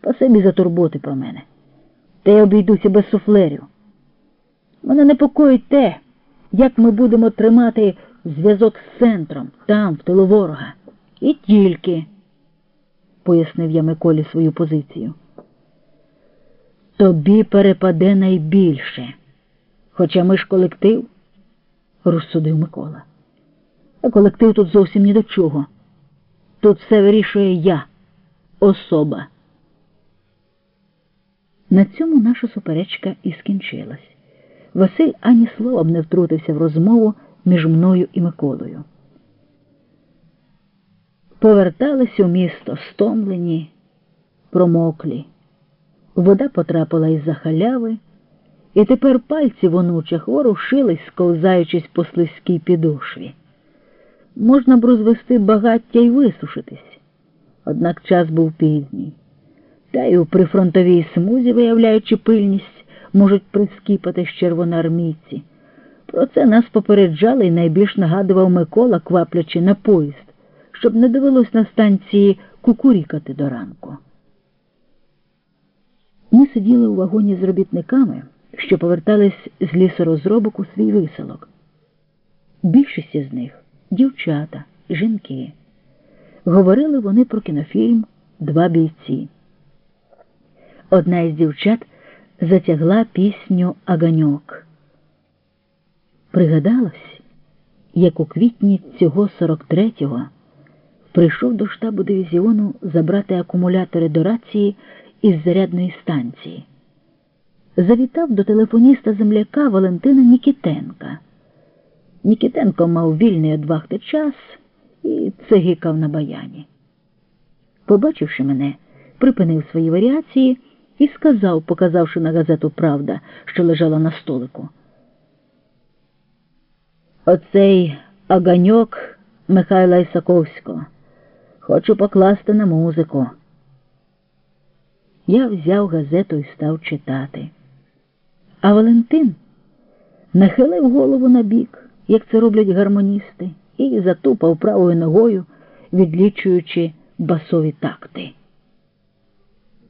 Спасибі за турботи про мене. Та я обійдуся без суфлерів. Мене непокоїть те, як ми будемо тримати зв'язок з центром, там, в тилу ворога. І тільки, пояснив я Миколі свою позицію. Тобі перепаде найбільше, хоча ми ж колектив, розсудив Микола. А колектив тут зовсім ні до чого. Тут все вирішує я, особа. На цьому наша суперечка і скінчилась. Василь ані словом не втрутився в розмову між мною і Миколою. Поверталися у місто стомлені, промоклі. Вода потрапила із-за халяви, і тепер пальці в онучих ворушились, сковзаючись по слизькій підошві. Можна б розвести багаття й висушитись, однак час був пізній. Та й у прифронтовій смузі, виявляючи пильність, можуть прискіпати з червоноармійці. Про це нас попереджали і найбільш нагадував Микола, кваплячи на поїзд, щоб не довелось на станції кукурікати до ранку. Ми сиділи у вагоні з робітниками, що повертались з лісорозробок у свій виселок. Більшість із них дівчата, жінки. Говорили вони про кінофільм Два бійці. Одна із дівчат затягла пісню Аганьок. Пригадалось, як у квітні цього 43-го прийшов до штабу дивізіону забрати акумулятори до рації із зарядної станції. Завітав до телефоніста земляка Валентина Нікітенка. Нікітенко мав вільний від вахти час і цигикав на баяні. Побачивши мене, припинив свої варіації і сказав, показавши на газету Правда, що лежала на столику. Оцей аганьок Михайла Ісаковського. Хочу покласти на музику. Я взяв газету і став читати. А Валентин нахилив голову на бік, як це роблять гармоністи, і затупав правою ногою, відлічуючи басові такти.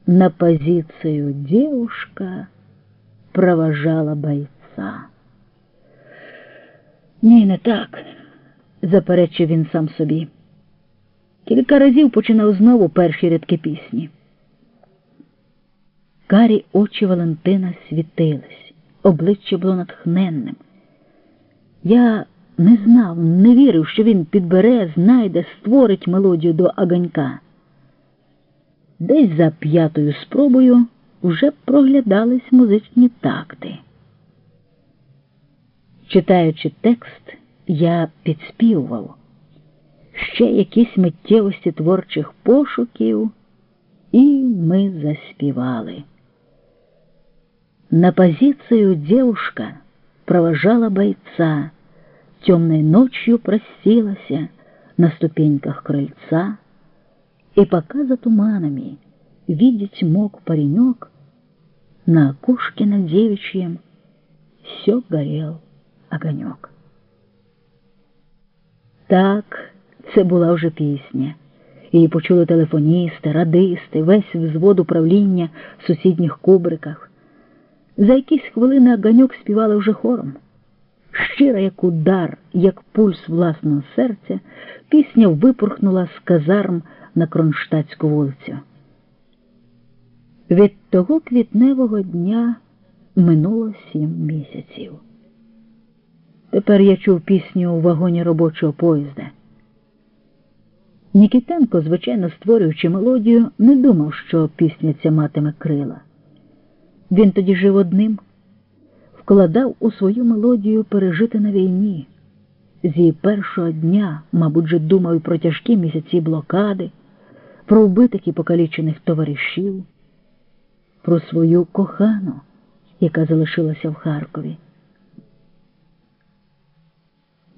На позицию девушка провожала бойца. Ні, не так, заперечив він сам собі. Кілька разів починав знову перші рядки пісні. Карі очі Валентина світились, обличчя було натхненним. Я не знав, не вірив, що він підбере, знайде, створить мелодію до аганька. Десь за п'ятою спробою вже проглядались музичні такти. Читаючи текст, я підспівував ще якісь миттєвості творчих пошуків, і ми заспівали. На позицию девушка провожала бойца, темной ночью просилася на ступеньках крыльца, и пока за туманами видеть мог паренек, на окошке над девичьем все горел огонек. Так, це була вже пісня. Її почули телефоністи, радисти, весь взвод управління в сусідніх кубриках. За якісь хвилини Аганьок співали вже хором. Щира, як удар, як пульс власного серця, пісня випорхнула з казарм на Кронштадтську вулицю. Від того квітневого дня минуло сім місяців. Тепер я чув пісню у вагоні робочого поїзда. Нікітенко, звичайно, створюючи мелодію, не думав, що пісня ця матиме крила. Він тоді жив одним, вкладав у свою мелодію пережити на війні. З її першого дня, мабуть, же думав і про тяжкі місяці блокади, про вбитих і покалічених товаришів, про свою кохану, яка залишилася в Харкові.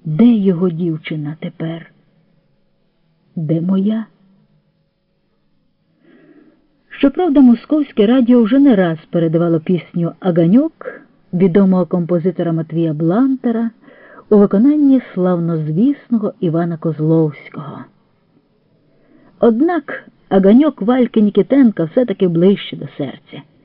Де його дівчина тепер? Де моя? Щоправда, московське радіо вже не раз передавало пісню Аганьок відомого композитора Матвія Блантера у виконанні славнозвісного Івана Козловського. Однак Аганьок Вальки Нікітенка все-таки ближче до серця.